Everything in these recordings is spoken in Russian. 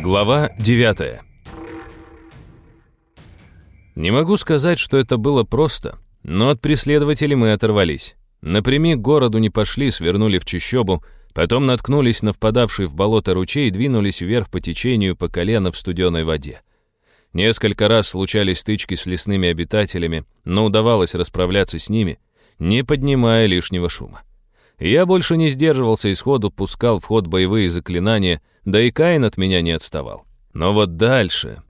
Глава 9 Не могу сказать, что это было просто, но от преследователей мы оторвались. Напрямик городу не пошли, свернули в Чищобу, потом наткнулись на впадавший в болото ручей и двинулись вверх по течению по колено в студеной воде. Несколько раз случались стычки с лесными обитателями, но удавалось расправляться с ними, не поднимая лишнего шума. Я больше не сдерживался и сходу пускал в ход боевые заклинания — да и Каин от меня не отставал. Но вот дальше...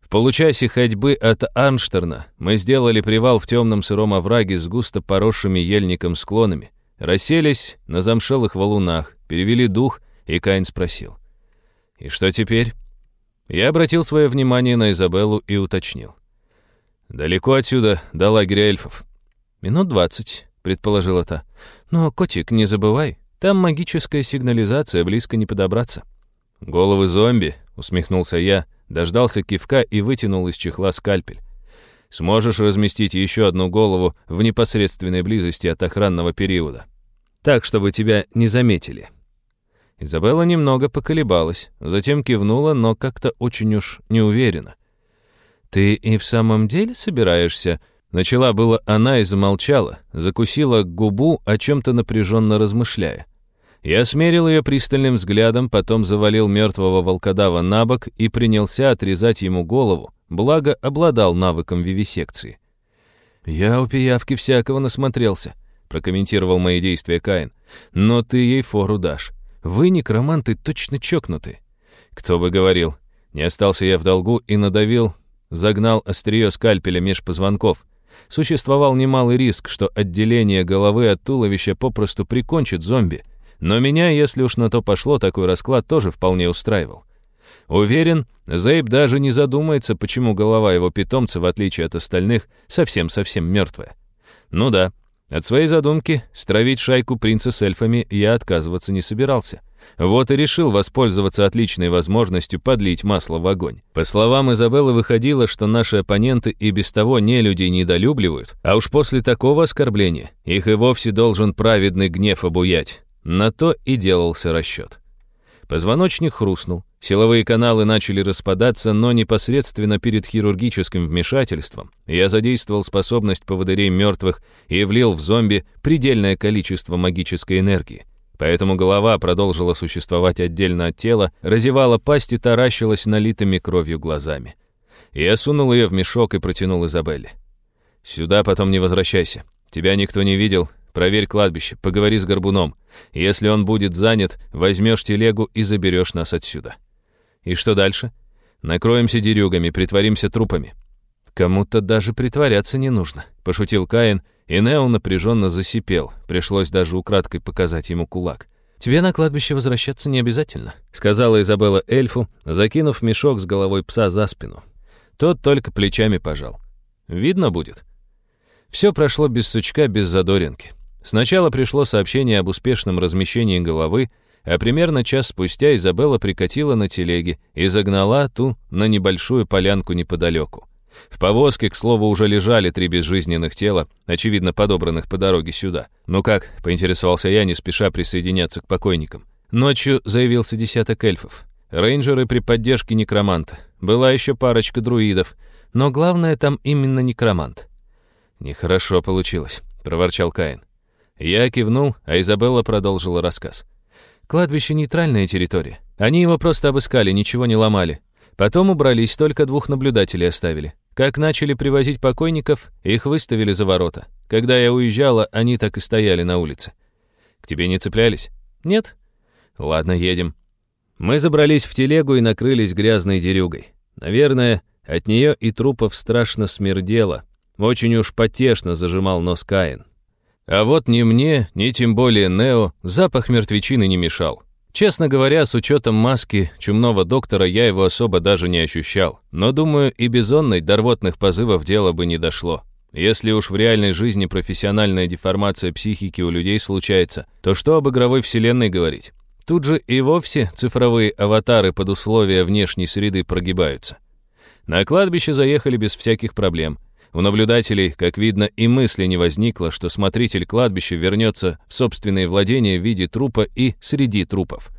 В получасе ходьбы от Анштерна мы сделали привал в темном сыром овраге с густо поросшими ельником склонами, расселись на замшелых валунах, перевели дух, и Каин спросил. «И что теперь?» Я обратил свое внимание на Изабеллу и уточнил. «Далеко отсюда, до лагеря эльфов». «Минут двадцать», — предположила та. «Но, котик, не забывай, там магическая сигнализация, близко не подобраться». «Головы зомби?» — усмехнулся я, дождался кивка и вытянул из чехла скальпель. «Сможешь разместить еще одну голову в непосредственной близости от охранного периода, так, чтобы тебя не заметили». Изабелла немного поколебалась, затем кивнула, но как-то очень уж неуверенно. «Ты и в самом деле собираешься?» Начала было она и замолчала, закусила губу, о чем-то напряженно размышляя. Я смерил ее пристальным взглядом, потом завалил мертвого волкодава на бок и принялся отрезать ему голову, благо обладал навыком вивисекции. «Я у пиявки всякого насмотрелся», — прокомментировал мои действия Каин. «Но ты ей фору дашь. Вы, некроманты, точно чокнуты». «Кто бы говорил». Не остался я в долгу и надавил, загнал острие скальпеля меж позвонков. Существовал немалый риск, что отделение головы от туловища попросту прикончит зомби — но меня, если уж на то пошло, такой расклад тоже вполне устраивал. Уверен, Зейб даже не задумается, почему голова его питомца, в отличие от остальных, совсем-совсем мертвая. Ну да, от своей задумки стравить шайку принца с эльфами я отказываться не собирался. Вот и решил воспользоваться отличной возможностью подлить масло в огонь. По словам Изабеллы, выходило, что наши оппоненты и без того не людей недолюбливают, а уж после такого оскорбления их и вовсе должен праведный гнев обуять. На то и делался расчет. Позвоночник хрустнул, силовые каналы начали распадаться, но непосредственно перед хирургическим вмешательством я задействовал способность поводырей мертвых и влил в зомби предельное количество магической энергии. Поэтому голова продолжила существовать отдельно от тела, разевала пасть и таращилась налитыми кровью глазами. Я сунул ее в мешок и протянул Изабелле. «Сюда потом не возвращайся. Тебя никто не видел, Проверь кладбище, поговори с горбуном. Если он будет занят, возьмешь телегу и заберешь нас отсюда. И что дальше? Накроемся дерюгами, притворимся трупами. Кому-то даже притворяться не нужно, пошутил Каин, и Нео напряженно засипел. Пришлось даже украдкой показать ему кулак. «Тебе на кладбище возвращаться не обязательно», — сказала Изабелла эльфу, закинув мешок с головой пса за спину. Тот только плечами пожал. «Видно будет». Все прошло без сучка, без задоринки. Сначала пришло сообщение об успешном размещении головы, а примерно час спустя Изабелла прикатила на телеге и загнала ту на небольшую полянку неподалеку. В повозке, к слову, уже лежали три безжизненных тела, очевидно, подобранных по дороге сюда. «Ну как?» — поинтересовался я, не спеша присоединяться к покойникам. Ночью заявился десяток эльфов. Рейнджеры при поддержке некроманта. Была еще парочка друидов. Но главное, там именно некромант. «Нехорошо получилось», — проворчал Каин. Я кивнул, а Изабелла продолжила рассказ. Кладбище — нейтральная территория. Они его просто обыскали, ничего не ломали. Потом убрались, только двух наблюдателей оставили. Как начали привозить покойников, их выставили за ворота. Когда я уезжала, они так и стояли на улице. К тебе не цеплялись? Нет? Ладно, едем. Мы забрались в телегу и накрылись грязной дерюгой. Наверное, от нее и трупов страшно смердело. Очень уж потешно зажимал нос Каин. А вот ни мне, ни тем более Нео запах мертвечины не мешал. Честно говоря, с учетом маски чумного доктора я его особо даже не ощущал, но, думаю, и безонной до рвотных позывов дело бы не дошло. Если уж в реальной жизни профессиональная деформация психики у людей случается, то что об игровой вселенной говорить? Тут же и вовсе цифровые аватары под условия внешней среды прогибаются. На кладбище заехали без всяких проблем – у наблюдателей, как видно, и мысли не возникло, что смотритель кладбища вернется в собственные владения в виде трупа и среди трупов.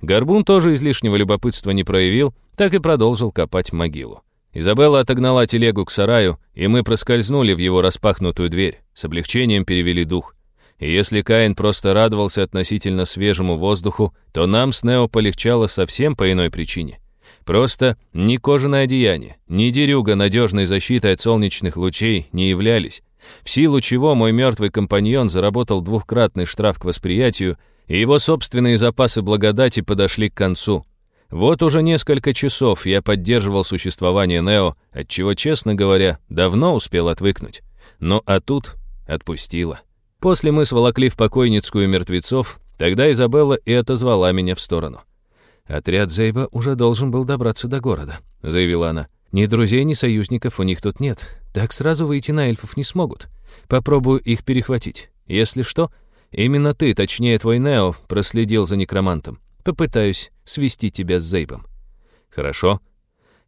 Горбун тоже излишнего любопытства не проявил, так и продолжил копать могилу. Изабелла отогнала телегу к сараю, и мы проскользнули в его распахнутую дверь, с облегчением перевели дух. И если Каин просто радовался относительно свежему воздуху, то нам с Нео полегчало совсем по иной причине. Просто ни кожаное одеяние, ни дерюга надежной защиты от солнечных лучей не являлись, в силу чего мой мертвый компаньон заработал двухкратный штраф к восприятию, и его собственные запасы благодати подошли к концу. Вот уже несколько часов я поддерживал существование Нео, от чего, честно говоря, давно успел отвыкнуть. Но а тут отпустила. После мы сволокли в покойницкую мертвецов, тогда Изабелла и отозвала меня в сторону. «Отряд Зейба уже должен был добраться до города», — заявила она. «Ни друзей, ни союзников у них тут нет. Так сразу выйти на эльфов не смогут. Попробую их перехватить. Если что, именно ты, точнее твой Нео, проследил за некромантом. Попытаюсь свести тебя с Зейбом». «Хорошо».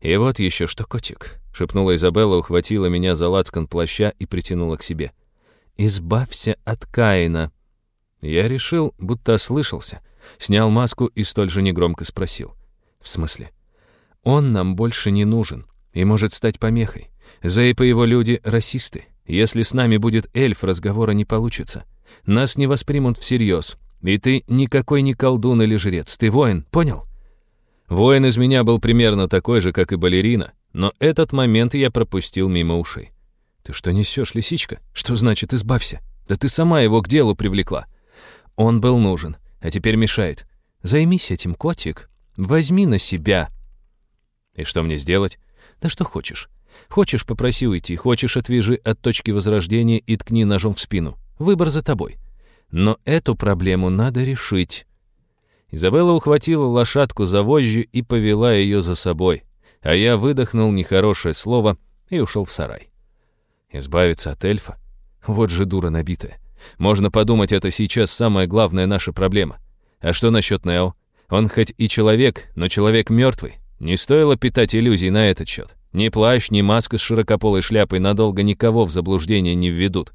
«И вот еще что, котик», — шепнула Изабелла, ухватила меня за лацкан плаща и притянула к себе. «Избавься от Каина», я решил, будто ослышался, снял маску и столь же негромко спросил. «В смысле? Он нам больше не нужен и может стать помехой. Зейп и его люди — расисты. Если с нами будет эльф, разговора не получится. Нас не воспримут всерьез. И ты никакой не колдун или жрец, ты воин, понял?» Воин из меня был примерно такой же, как и балерина, но этот момент я пропустил мимо ушей. «Ты что несешь, лисичка? Что значит «избавься»? Да ты сама его к делу привлекла!» Он был нужен, а теперь мешает. Займись этим, котик. Возьми на себя. И что мне сделать? Да что хочешь. Хочешь, попроси уйти, хочешь, отвяжи от точки возрождения и ткни ножом в спину. Выбор за тобой. Но эту проблему надо решить. Изабелла ухватила лошадку за вожжи и повела ее за собой, а я выдохнул нехорошее слово и ушел в сарай. Избавиться от эльфа? Вот же дура набитая. Можно подумать, это сейчас самая главная наша проблема. А что насчет Нео? Он хоть и человек, но человек мертвый. Не стоило питать иллюзий на этот счет. Ни плащ, ни маска с широкополой шляпой надолго никого в заблуждение не введут.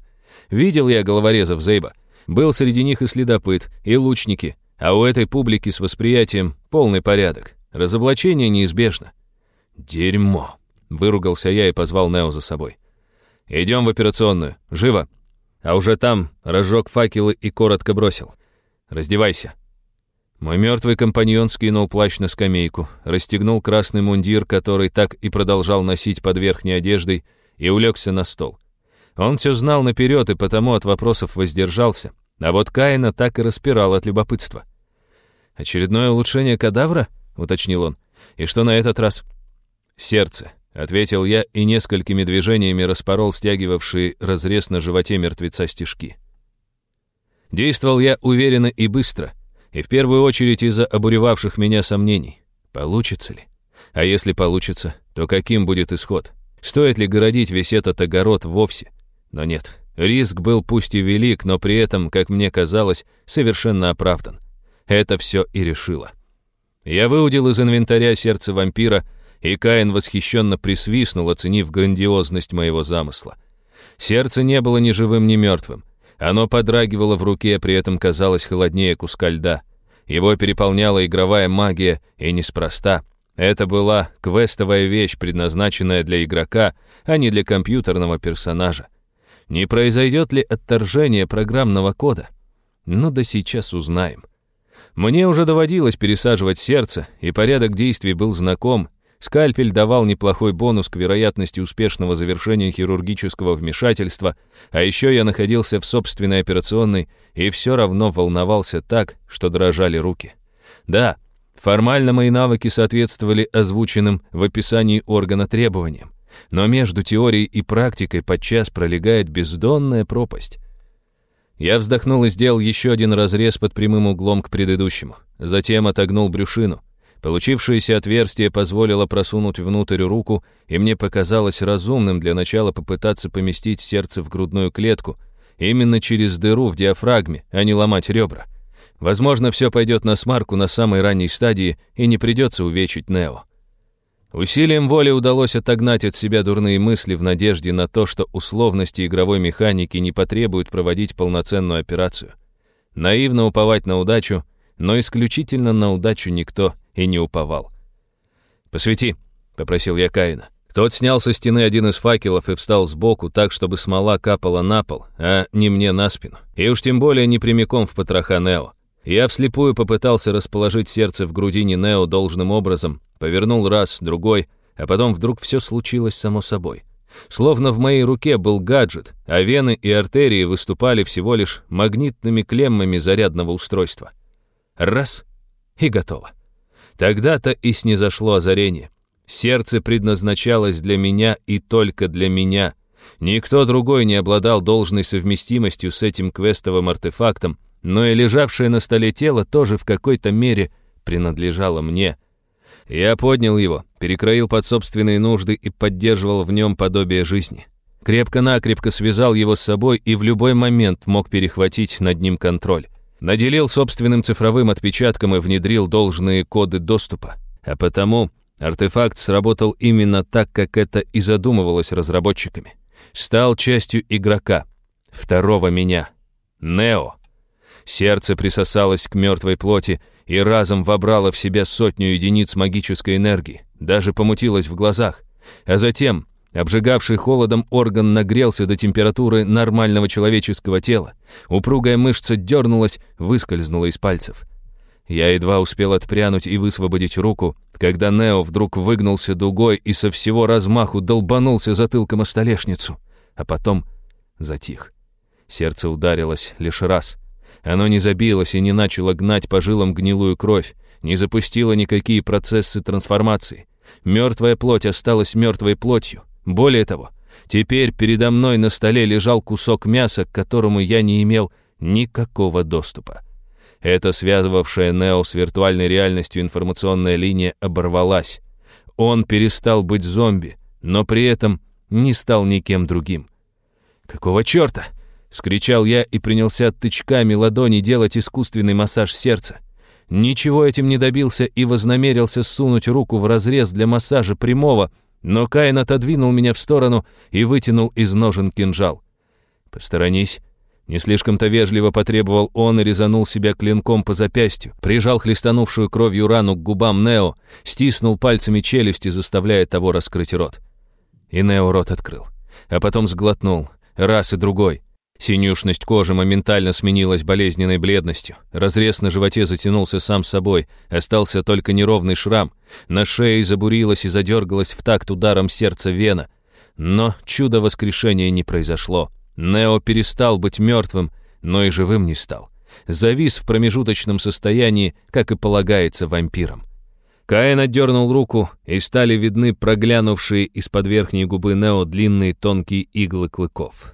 Видел я головорезов Зейба. Был среди них и следопыт, и лучники. А у этой публики с восприятием полный порядок. Разоблачение неизбежно. «Дерьмо!» — выругался я и позвал Нео за собой. «Идем в операционную. Живо!» а уже там разжег факелы и коротко бросил. «Раздевайся». Мой мертвый компаньон скинул плащ на скамейку, расстегнул красный мундир, который так и продолжал носить под верхней одеждой, и улегся на стол. Он все знал наперед и потому от вопросов воздержался, а вот Каина так и распирал от любопытства. «Очередное улучшение кадавра?» — уточнил он. «И что на этот раз?» «Сердце», Ответил я и несколькими движениями распорол стягивавшие разрез на животе мертвеца стежки. Действовал я уверенно и быстро, и в первую очередь из-за обуревавших меня сомнений. Получится ли? А если получится, то каким будет исход? Стоит ли городить весь этот огород вовсе? Но нет, риск был пусть и велик, но при этом, как мне казалось, совершенно оправдан. Это все и решило. Я выудил из инвентаря сердце вампира — и Каин восхищенно присвистнул, оценив грандиозность моего замысла. Сердце не было ни живым, ни мертвым. Оно подрагивало в руке, при этом казалось холоднее куска льда. Его переполняла игровая магия, и неспроста. Это была квестовая вещь, предназначенная для игрока, а не для компьютерного персонажа. Не произойдет ли отторжение программного кода? Ну да сейчас узнаем. Мне уже доводилось пересаживать сердце, и порядок действий был знаком, Скальпель давал неплохой бонус к вероятности успешного завершения хирургического вмешательства, а еще я находился в собственной операционной и все равно волновался так, что дрожали руки. Да, формально мои навыки соответствовали озвученным в описании органа требованиям, но между теорией и практикой подчас пролегает бездонная пропасть. Я вздохнул и сделал еще один разрез под прямым углом к предыдущему, затем отогнул брюшину — Получившееся отверстие позволило просунуть внутрь руку, и мне показалось разумным для начала попытаться поместить сердце в грудную клетку, именно через дыру в диафрагме, а не ломать ребра. Возможно, все пойдет на смарку на самой ранней стадии, и не придется увечить Нео. Усилием воли удалось отогнать от себя дурные мысли в надежде на то, что условности игровой механики не потребуют проводить полноценную операцию. Наивно уповать на удачу, но исключительно на удачу никто и не уповал. «Посвети», — попросил я Каина. Тот снял со стены один из факелов и встал сбоку так, чтобы смола капала на пол, а не мне на спину. И уж тем более не прямиком в потроха Нео. Я вслепую попытался расположить сердце в грудине Нео должным образом, повернул раз, другой, а потом вдруг все случилось само собой. Словно в моей руке был гаджет, а вены и артерии выступали всего лишь магнитными клеммами зарядного устройства. Раз — и готово. Тогда-то и снизошло озарение. Сердце предназначалось для меня и только для меня. Никто другой не обладал должной совместимостью с этим квестовым артефактом, но и лежавшее на столе тело тоже в какой-то мере принадлежало мне. Я поднял его, перекроил под собственные нужды и поддерживал в нем подобие жизни. Крепко-накрепко связал его с собой и в любой момент мог перехватить над ним контроль наделил собственным цифровым отпечатком и внедрил должные коды доступа. А потому артефакт сработал именно так, как это и задумывалось разработчиками. Стал частью игрока, второго меня, Нео. Сердце присосалось к мертвой плоти и разом вобрало в себя сотню единиц магической энергии, даже помутилось в глазах. А затем Обжигавший холодом орган нагрелся до температуры нормального человеческого тела. Упругая мышца дернулась, выскользнула из пальцев. Я едва успел отпрянуть и высвободить руку, когда Нео вдруг выгнулся дугой и со всего размаху долбанулся затылком о столешницу, а потом затих. Сердце ударилось лишь раз. Оно не забилось и не начало гнать по жилам гнилую кровь, не запустило никакие процессы трансформации. Мертвая плоть осталась мертвой плотью. Более того, теперь передо мной на столе лежал кусок мяса, к которому я не имел никакого доступа. Эта связывавшая Нео с виртуальной реальностью информационная линия оборвалась. Он перестал быть зомби, но при этом не стал никем другим. «Какого черта?» — скричал я и принялся тычками ладони делать искусственный массаж сердца. Ничего этим не добился и вознамерился сунуть руку в разрез для массажа прямого — но Каин отодвинул меня в сторону и вытянул из ножен кинжал. «Посторонись». Не слишком-то вежливо потребовал он и резанул себя клинком по запястью, прижал хлестанувшую кровью рану к губам Нео, стиснул пальцами челюсти, заставляя того раскрыть рот. И Нео рот открыл. А потом сглотнул. Раз и другой. Синюшность кожи моментально сменилась болезненной бледностью. Разрез на животе затянулся сам собой, остался только неровный шрам. На шее забурилась и задергалась в такт ударом сердца вена. Но чудо воскрешения не произошло. Нео перестал быть мертвым, но и живым не стал. Завис в промежуточном состоянии, как и полагается вампирам. Каин отдернул руку, и стали видны проглянувшие из-под верхней губы Нео длинные тонкие иглы клыков.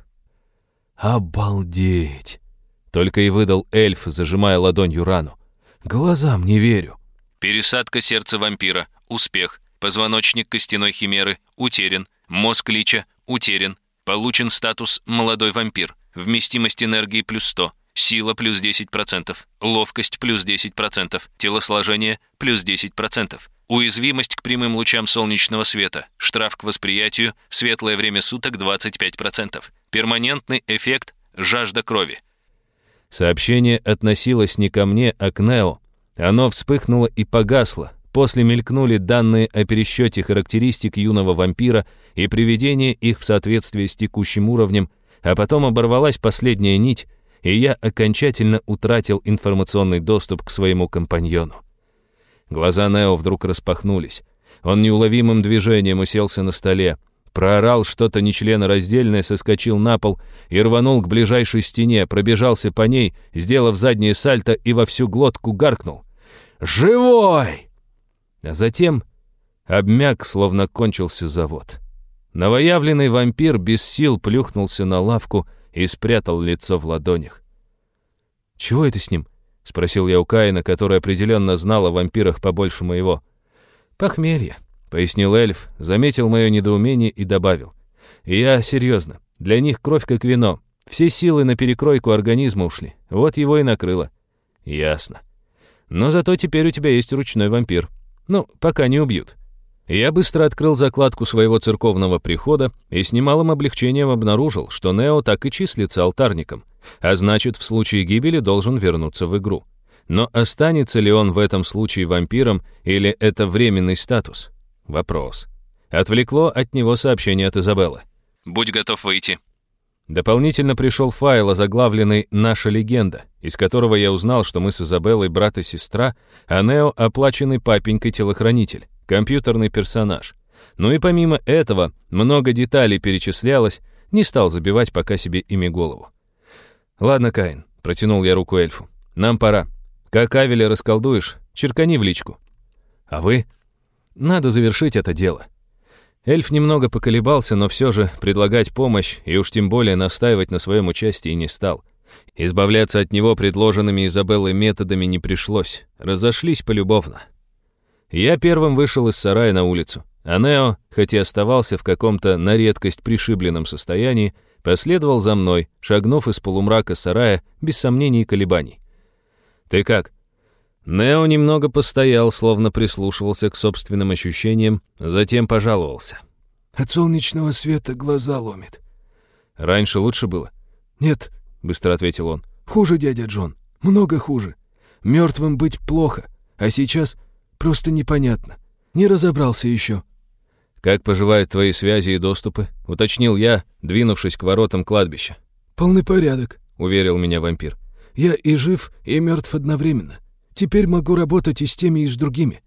«Обалдеть!» — только и выдал эльф, зажимая ладонью рану. «Глазам не верю!» Пересадка сердца вампира. Успех. Позвоночник костяной химеры. Утерян. Мозг лича. Утерян. Получен статус «молодой вампир». Вместимость энергии плюс 100. Сила плюс 10%. Ловкость плюс 10%. Телосложение плюс 10%. Уязвимость к прямым лучам солнечного света. Штраф к восприятию в светлое время суток 25%. Перманентный эффект «жажда крови». Сообщение относилось не ко мне, а к Нео. Оно вспыхнуло и погасло. После мелькнули данные о пересчете характеристик юного вампира и приведение их в соответствие с текущим уровнем, а потом оборвалась последняя нить, и я окончательно утратил информационный доступ к своему компаньону. Глаза Нео вдруг распахнулись. Он неуловимым движением уселся на столе, Проорал что-то нечленораздельное, соскочил на пол и рванул к ближайшей стене, пробежался по ней, сделав заднее сальто и во всю глотку гаркнул. «Живой!» А затем обмяк, словно кончился завод. Новоявленный вампир без сил плюхнулся на лавку и спрятал лицо в ладонях. «Чего это с ним?» — спросил я у Каина, который определенно знал о вампирах побольше моего. «Похмелье», пояснил эльф, заметил мое недоумение и добавил. «Я серьезно. Для них кровь как вино. Все силы на перекройку организма ушли. Вот его и накрыло». «Ясно. Но зато теперь у тебя есть ручной вампир. Ну, пока не убьют». Я быстро открыл закладку своего церковного прихода и с немалым облегчением обнаружил, что Нео так и числится алтарником, а значит, в случае гибели должен вернуться в игру. Но останется ли он в этом случае вампиром или это временный статус? Вопрос. Отвлекло от него сообщение от Изабеллы. «Будь готов выйти». Дополнительно пришел файл, озаглавленный «Наша легенда», из которого я узнал, что мы с Изабеллой брат и сестра, а Нео — оплаченный папенькой телохранитель, компьютерный персонаж. Ну и помимо этого, много деталей перечислялось, не стал забивать пока себе ими голову. «Ладно, Каин», — протянул я руку эльфу, — «нам пора. Как Авеля расколдуешь, черкани в личку». «А вы?» Надо завершить это дело. Эльф немного поколебался, но все же предлагать помощь и уж тем более настаивать на своем участии не стал. Избавляться от него предложенными Изабеллой методами не пришлось. Разошлись полюбовно. Я первым вышел из сарая на улицу. А Нео, хоть и оставался в каком-то на редкость пришибленном состоянии, последовал за мной, шагнув из полумрака сарая без сомнений и колебаний. «Ты как?» Нео немного постоял, словно прислушивался к собственным ощущениям, затем пожаловался. «От солнечного света глаза ломит». «Раньше лучше было?» «Нет», — быстро ответил он. «Хуже, дядя Джон, много хуже. Мертвым быть плохо, а сейчас просто непонятно. Не разобрался еще». «Как поживают твои связи и доступы?» — уточнил я, двинувшись к воротам кладбища. «Полный порядок», — уверил меня вампир. «Я и жив, и мертв одновременно. Теперь могу работать и с теми, и с другими.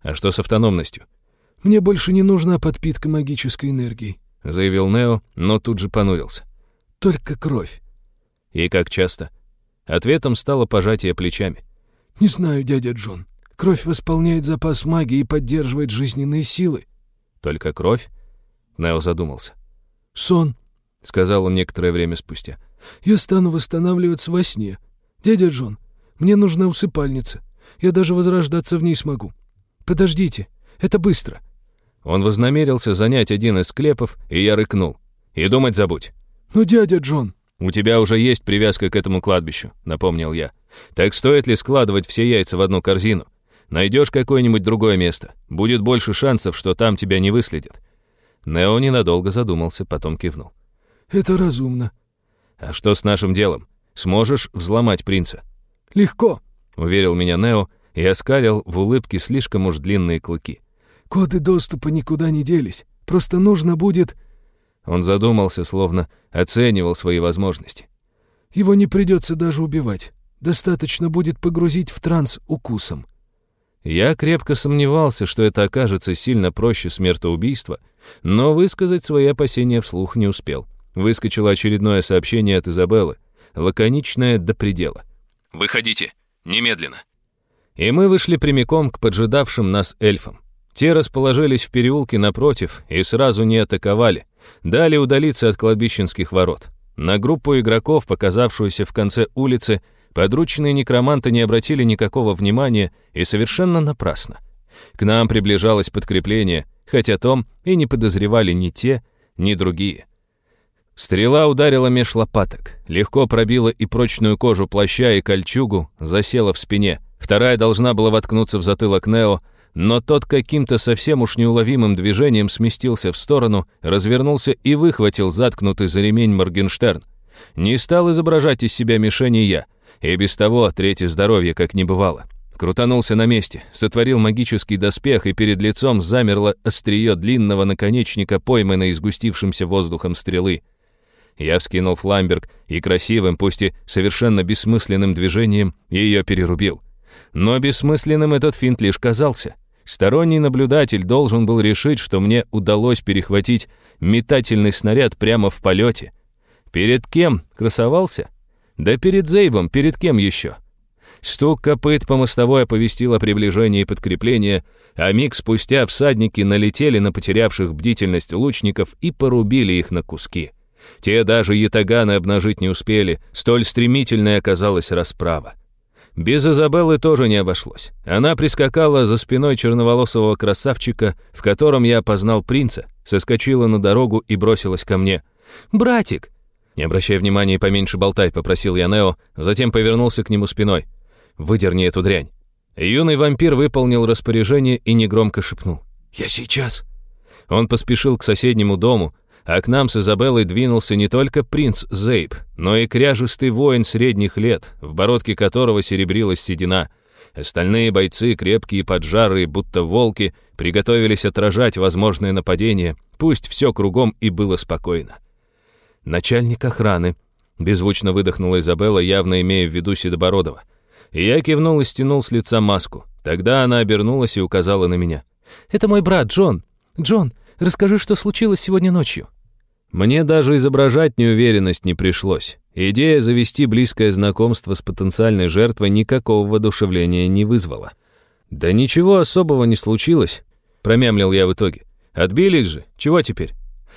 А что с автономностью? Мне больше не нужна подпитка магической энергии, заявил Нео, но тут же понурился. Только кровь. И как часто? Ответом стало пожатие плечами. Не знаю, дядя Джон. Кровь восполняет запас магии и поддерживает жизненные силы. Только кровь? Нео задумался. Сон, сказал он некоторое время спустя. Я стану восстанавливаться во сне. Дядя Джон, мне нужна усыпальница. Я даже возрождаться в ней смогу. Подождите, это быстро». Он вознамерился занять один из склепов, и я рыкнул. «И думать забудь». «Ну, дядя Джон...» «У тебя уже есть привязка к этому кладбищу», — напомнил я. «Так стоит ли складывать все яйца в одну корзину? Найдешь какое-нибудь другое место. Будет больше шансов, что там тебя не выследят». Нео ненадолго задумался, потом кивнул. «Это разумно». «А что с нашим делом? Сможешь взломать принца?» «Легко», — уверил меня Нео и оскалил в улыбке слишком уж длинные клыки. «Коды доступа никуда не делись. Просто нужно будет...» Он задумался, словно оценивал свои возможности. «Его не придется даже убивать. Достаточно будет погрузить в транс укусом». Я крепко сомневался, что это окажется сильно проще смертоубийства, но высказать свои опасения вслух не успел. Выскочило очередное сообщение от Изабеллы, лаконичное до предела. Выходите! Немедленно!» И мы вышли прямиком к поджидавшим нас эльфам. Те расположились в переулке напротив и сразу не атаковали, дали удалиться от кладбищенских ворот. На группу игроков, показавшуюся в конце улицы, подручные некроманты не обратили никакого внимания и совершенно напрасно. К нам приближалось подкрепление, хотя о том и не подозревали ни те, ни другие. Стрела ударила меж лопаток, легко пробила и прочную кожу плаща, и кольчугу, засела в спине. Вторая должна была воткнуться в затылок Нео, но тот каким-то совсем уж неуловимым движением сместился в сторону, развернулся и выхватил заткнутый за ремень Моргенштерн. Не стал изображать из себя мишени я, и без того третье здоровье как не бывало. Крутанулся на месте, сотворил магический доспех, и перед лицом замерло острие длинного наконечника, пойманной изгустившимся воздухом стрелы. Я вскинул фламберг и красивым, пусть и совершенно бессмысленным движением ее перерубил. Но бессмысленным этот финт лишь казался. Сторонний наблюдатель должен был решить, что мне удалось перехватить метательный снаряд прямо в полете. Перед кем красовался? Да перед Зейбом, перед кем еще? Стук копыт по мостовой оповестил о приближении подкрепления, а миг спустя всадники налетели на потерявших бдительность лучников и порубили их на куски. Те даже ятаганы обнажить не успели, столь стремительной оказалась расправа. Без Изабеллы тоже не обошлось. Она прискакала за спиной черноволосого красавчика, в котором я опознал принца, соскочила на дорогу и бросилась ко мне. «Братик!» Не обращая внимания и поменьше болтай, попросил я Нео, затем повернулся к нему спиной. «Выдерни эту дрянь». Юный вампир выполнил распоряжение и негромко шепнул. «Я сейчас». Он поспешил к соседнему дому, а к нам с Изабеллой двинулся не только принц Зейб, но и кряжистый воин средних лет, в бородке которого серебрилась седина. Остальные бойцы, крепкие поджарые, будто волки, приготовились отражать возможное нападение, пусть все кругом и было спокойно. «Начальник охраны», — беззвучно выдохнула Изабелла, явно имея в виду Седобородова. Я кивнул и стянул с лица маску. Тогда она обернулась и указала на меня. «Это мой брат, Джон. Джон, Расскажи, что случилось сегодня ночью». Мне даже изображать неуверенность не пришлось. Идея завести близкое знакомство с потенциальной жертвой никакого воодушевления не вызвала. «Да ничего особого не случилось», — промямлил я в итоге. «Отбились же. Чего теперь?»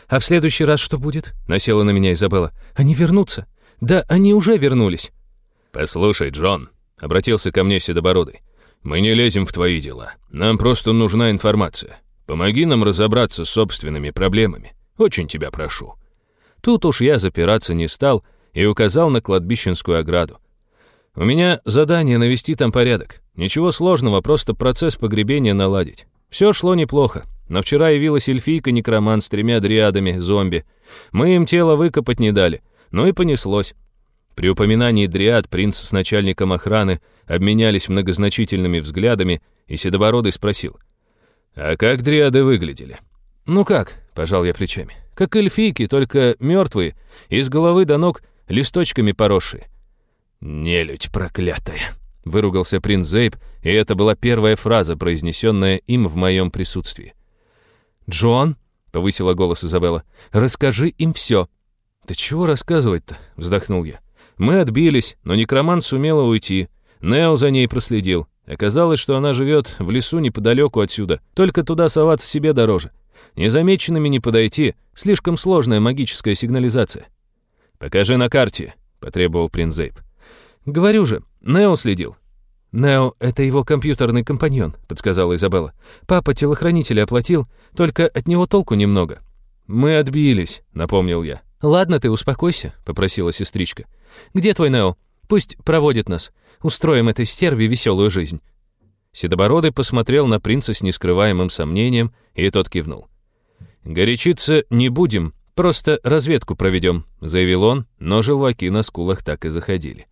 «А в следующий раз что будет?» — насела на меня Изабелла. «Они вернутся. Да, они уже вернулись». «Послушай, Джон», — обратился ко мне Седобородый. «Мы не лезем в твои дела. Нам просто нужна информация. Помоги нам разобраться с собственными проблемами. Очень тебя прошу». Тут уж я запираться не стал и указал на кладбищенскую ограду. «У меня задание навести там порядок. Ничего сложного, просто процесс погребения наладить. Все шло неплохо, но вчера явилась эльфийка-некроман с тремя дриадами, зомби. Мы им тело выкопать не дали. Ну и понеслось». При упоминании дриад принц с начальником охраны обменялись многозначительными взглядами, и Седобородый спросил, «А как дриады выглядели?» «Ну как?» — пожал я плечами. «Как эльфийки, только мертвые, из головы до ног листочками поросшие». «Нелюдь проклятая!» — выругался принц Зейб, и это была первая фраза, произнесенная им в моем присутствии. «Джон?» — повысила голос Изабелла. «Расскажи им все». «Да чего рассказывать-то?» — вздохнул я. «Мы отбились, но некромант сумела уйти. Нео за ней проследил. Оказалось, что она живет в лесу неподалеку отсюда, только туда соваться себе дороже. Незамеченными не подойти, слишком сложная магическая сигнализация. «Покажи на карте», — потребовал принц Зейб. «Говорю же, Нео следил». «Нео — это его компьютерный компаньон», — подсказала Изабелла. «Папа телохранителя оплатил, только от него толку немного». «Мы отбились», — напомнил я. «Ладно ты, успокойся», — попросила сестричка. «Где твой Нео?» Пусть проводит нас. Устроим этой стерве веселую жизнь». Седобородый посмотрел на принца с нескрываемым сомнением, и тот кивнул. «Горячиться не будем, просто разведку проведем», — заявил он, но желваки на скулах так и заходили.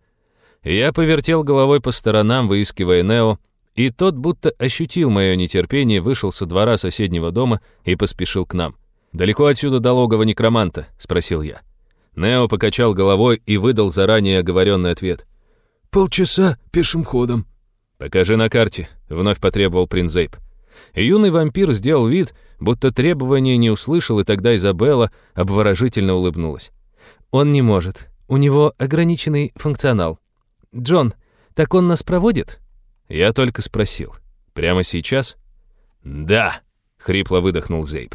Я повертел головой по сторонам, выискивая Нео, и тот, будто ощутил мое нетерпение, вышел со двора соседнего дома и поспешил к нам. «Далеко отсюда до логова некроманта?» — спросил я. Нео покачал головой и выдал заранее оговоренный ответ. «Полчаса пешим ходом». «Покажи на карте», — вновь потребовал принц Зейб. Юный вампир сделал вид, будто требования не услышал, и тогда Изабелла обворожительно улыбнулась. «Он не может. У него ограниченный функционал. Джон, так он нас проводит?» Я только спросил. «Прямо сейчас?» «Да», — хрипло выдохнул Зейб.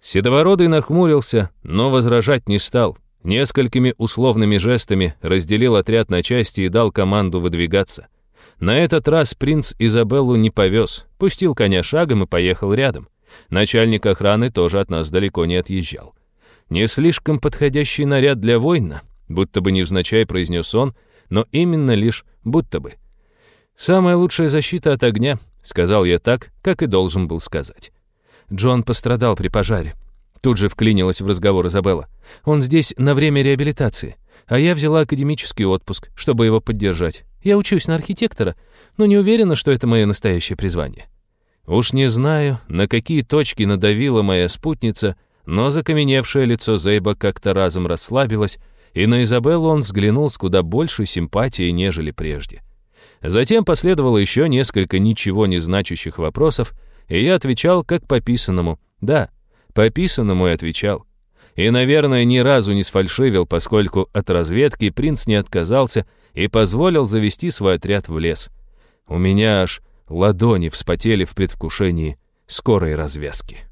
Седовородый нахмурился, но возражать не стал. Несколькими условными жестами разделил отряд на части и дал команду выдвигаться. На этот раз принц Изабеллу не повез, пустил коня шагом и поехал рядом. Начальник охраны тоже от нас далеко не отъезжал. Не слишком подходящий наряд для воина, будто бы невзначай произнес он, но именно лишь будто бы. «Самая лучшая защита от огня», — сказал я так, как и должен был сказать. Джон пострадал при пожаре. Тут же вклинилась в разговор Изабелла. Он здесь на время реабилитации, а я взяла академический отпуск, чтобы его поддержать. Я учусь на архитектора, но не уверена, что это мое настоящее призвание. Уж не знаю, на какие точки надавила моя спутница, но закаменевшее лицо Зейба как-то разом расслабилось, и на Изабеллу он взглянул с куда большей симпатией, нежели прежде. Затем последовало еще несколько ничего не значащих вопросов, и я отвечал, как пописанному. Да, пописанному, и отвечал. И, наверное, ни разу не сфальшивил, поскольку от разведки принц не отказался и позволил завести свой отряд в лес. У меня аж ладони вспотели в предвкушении скорой развязки.